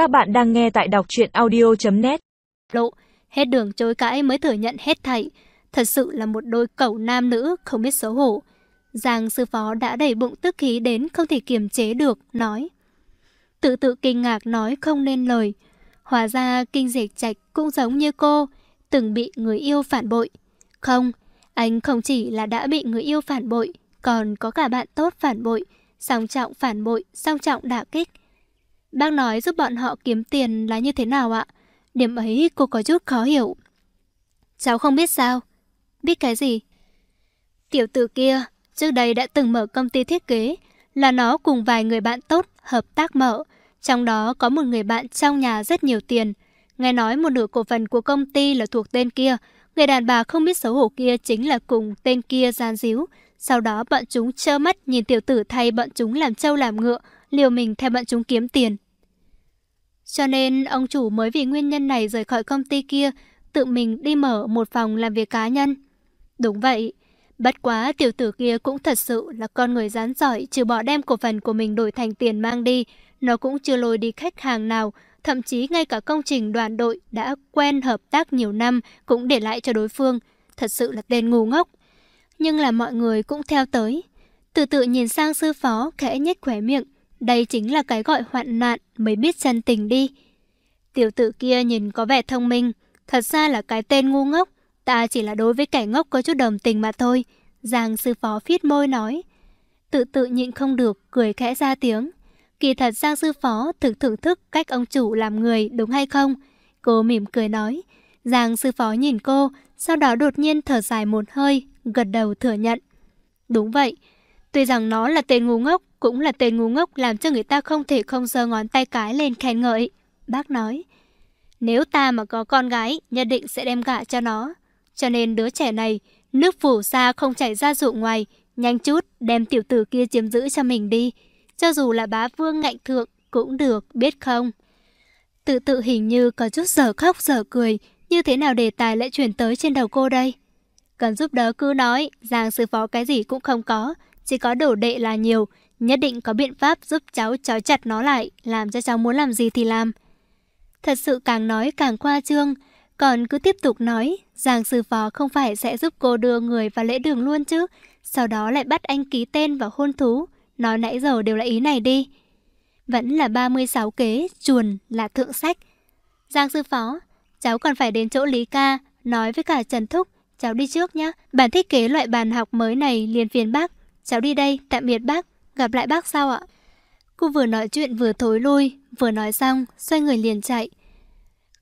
Các bạn đang nghe tại đọc truyện audio.net Lộ, hết đường chối cãi mới thừa nhận hết thảy. Thật sự là một đôi cẩu nam nữ không biết xấu hổ. Giang sư phó đã đẩy bụng tức khí đến không thể kiềm chế được, nói. Tự tự kinh ngạc nói không nên lời. Hóa ra kinh dịch trạch cũng giống như cô, từng bị người yêu phản bội. Không, anh không chỉ là đã bị người yêu phản bội, còn có cả bạn tốt phản bội, song trọng phản bội, song trọng đả kích. Bác nói giúp bọn họ kiếm tiền là như thế nào ạ? Điểm ấy cô có chút khó hiểu. Cháu không biết sao. Biết cái gì? Tiểu tử kia, trước đây đã từng mở công ty thiết kế, là nó cùng vài người bạn tốt hợp tác mở. Trong đó có một người bạn trong nhà rất nhiều tiền. Nghe nói một nửa cổ phần của công ty là thuộc tên kia. Người đàn bà không biết xấu hổ kia chính là cùng tên kia gian díu. Sau đó bọn chúng trơ mắt nhìn tiểu tử thay bọn chúng làm trâu làm ngựa, liều mình theo bọn chúng kiếm tiền. Cho nên ông chủ mới vì nguyên nhân này rời khỏi công ty kia, tự mình đi mở một phòng làm việc cá nhân. Đúng vậy, bất quá tiểu tử kia cũng thật sự là con người rán giỏi, trừ bỏ đem cổ phần của mình đổi thành tiền mang đi, nó cũng chưa lôi đi khách hàng nào, thậm chí ngay cả công trình đoàn đội đã quen hợp tác nhiều năm cũng để lại cho đối phương. Thật sự là tên ngu ngốc. Nhưng là mọi người cũng theo tới. Từ tự nhìn sang sư phó, khẽ nhếch khóe miệng. Đây chính là cái gọi hoạn nạn mới biết chân tình đi. Tiểu tử kia nhìn có vẻ thông minh, thật ra là cái tên ngu ngốc. Ta chỉ là đối với kẻ ngốc có chút đồng tình mà thôi. Giang sư phó phiết môi nói. Tự tự nhịn không được, cười khẽ ra tiếng. Kỳ thật Giang sư phó thực thưởng thức cách ông chủ làm người đúng hay không? Cô mỉm cười nói. Giang sư phó nhìn cô, sau đó đột nhiên thở dài một hơi, gật đầu thừa nhận. Đúng vậy, tuy rằng nó là tên ngu ngốc, cũng là tên ngu ngốc làm cho người ta không thể không giơ ngón tay cái lên khen ngợi. Bác nói, nếu ta mà có con gái, nhất định sẽ đem gả cho nó. Cho nên đứa trẻ này, nước phủ xa không chảy ra ruộng ngoài, nhanh chút đem tiểu tử kia chiếm giữ cho mình đi. Cho dù là bá vương ngạnh thượng cũng được, biết không? Tự tự hình như có chút giờ khóc giờ cười, như thế nào đề tài lại chuyển tới trên đầu cô đây? Cần giúp đỡ cứ nói, Giang sư phó cái gì cũng không có, chỉ có đổ đệ là nhiều, nhất định có biện pháp giúp cháu trói chặt nó lại, làm cho cháu muốn làm gì thì làm. Thật sự càng nói càng khoa trương, còn cứ tiếp tục nói, Giang sư phó không phải sẽ giúp cô đưa người vào lễ đường luôn chứ, sau đó lại bắt anh ký tên vào hôn thú, nói nãy giờ đều là ý này đi. Vẫn là 36 kế, chuồn là thượng sách. Giang sư phó, cháu còn phải đến chỗ Lý ca, nói với cả Trần Thúc, cháu đi trước nhé. Bản thiết kế loại bàn học mới này liền phiền bác, cháu đi đây, tạm biệt bác. Gặp lại bác sau ạ? Cô vừa nói chuyện vừa thối lui, vừa nói xong, xoay người liền chạy.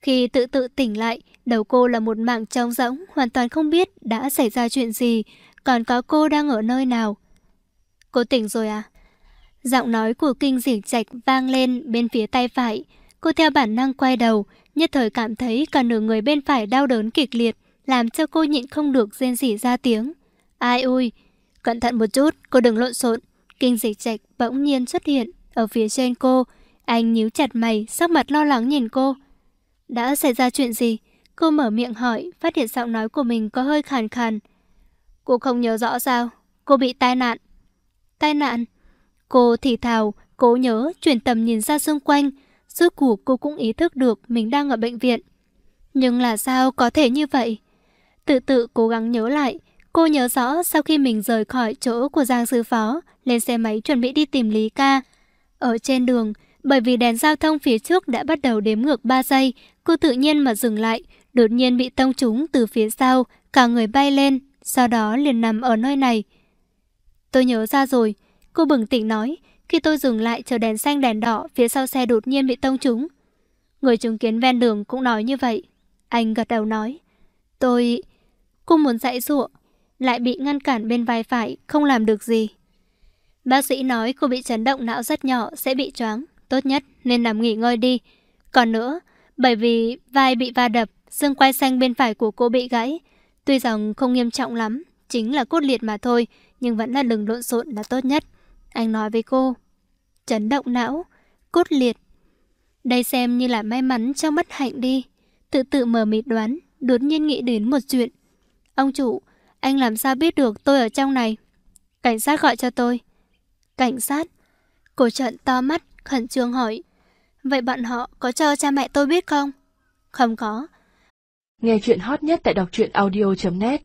Khi tự tự tỉnh lại, đầu cô là một mảng trống rỗng, hoàn toàn không biết đã xảy ra chuyện gì, còn có cô đang ở nơi nào. Cô tỉnh rồi à? Giọng nói của kinh diệt trạch vang lên bên phía tay phải. Cô theo bản năng quay đầu, nhất thời cảm thấy cả nửa người bên phải đau đớn kịch liệt, làm cho cô nhịn không được rên rỉ ra tiếng. Ai ui, cẩn thận một chút, cô đừng lộn xộn. Kinh dịch trạch bỗng nhiên xuất hiện ở phía trên cô. Anh nhíu chặt mày, sắc mặt lo lắng nhìn cô. Đã xảy ra chuyện gì? Cô mở miệng hỏi, phát hiện giọng nói của mình có hơi khàn khàn. Cô không nhớ rõ sao? Cô bị tai nạn. Tai nạn? Cô thì thào, cố nhớ, chuyển tầm nhìn ra xung quanh. Rốt cuộc cô cũng ý thức được mình đang ở bệnh viện. Nhưng là sao có thể như vậy? Tự tự cố gắng nhớ lại, Cô nhớ rõ sau khi mình rời khỏi chỗ của Giang Sư Phó, lên xe máy chuẩn bị đi tìm Lý Ca. Ở trên đường, bởi vì đèn giao thông phía trước đã bắt đầu đếm ngược 3 giây, cô tự nhiên mà dừng lại, đột nhiên bị tông trúng từ phía sau, cả người bay lên, sau đó liền nằm ở nơi này. Tôi nhớ ra rồi, cô bừng tỉnh nói, khi tôi dừng lại chờ đèn xanh đèn đỏ, phía sau xe đột nhiên bị tông trúng. Người chứng kiến ven đường cũng nói như vậy. Anh gật đầu nói, tôi... Cô muốn dạy dụa, lại bị ngăn cản bên vai phải, không làm được gì. Bác sĩ nói cô bị chấn động não rất nhỏ, sẽ bị choáng. Tốt nhất nên nằm nghỉ ngơi đi. Còn nữa, bởi vì vai bị va đập, xương quai xanh bên phải của cô bị gãy. Tuy rằng không nghiêm trọng lắm, chính là cốt liệt mà thôi, nhưng vẫn là đừng lộn xộn là tốt nhất. Anh nói với cô. Chấn động não, cốt liệt. Đây xem như là may mắn trong bất hạnh đi. Tự tự mờ mịt đoán, đột nhiên nghĩ đến một chuyện. Ông chủ, anh làm sao biết được tôi ở trong này? Cảnh sát gọi cho tôi. Cảnh sát? Cô trận to mắt, khẩn trương hỏi. Vậy bọn họ có cho cha mẹ tôi biết không? Không có. Nghe chuyện hot nhất tại đọc truyện audio.net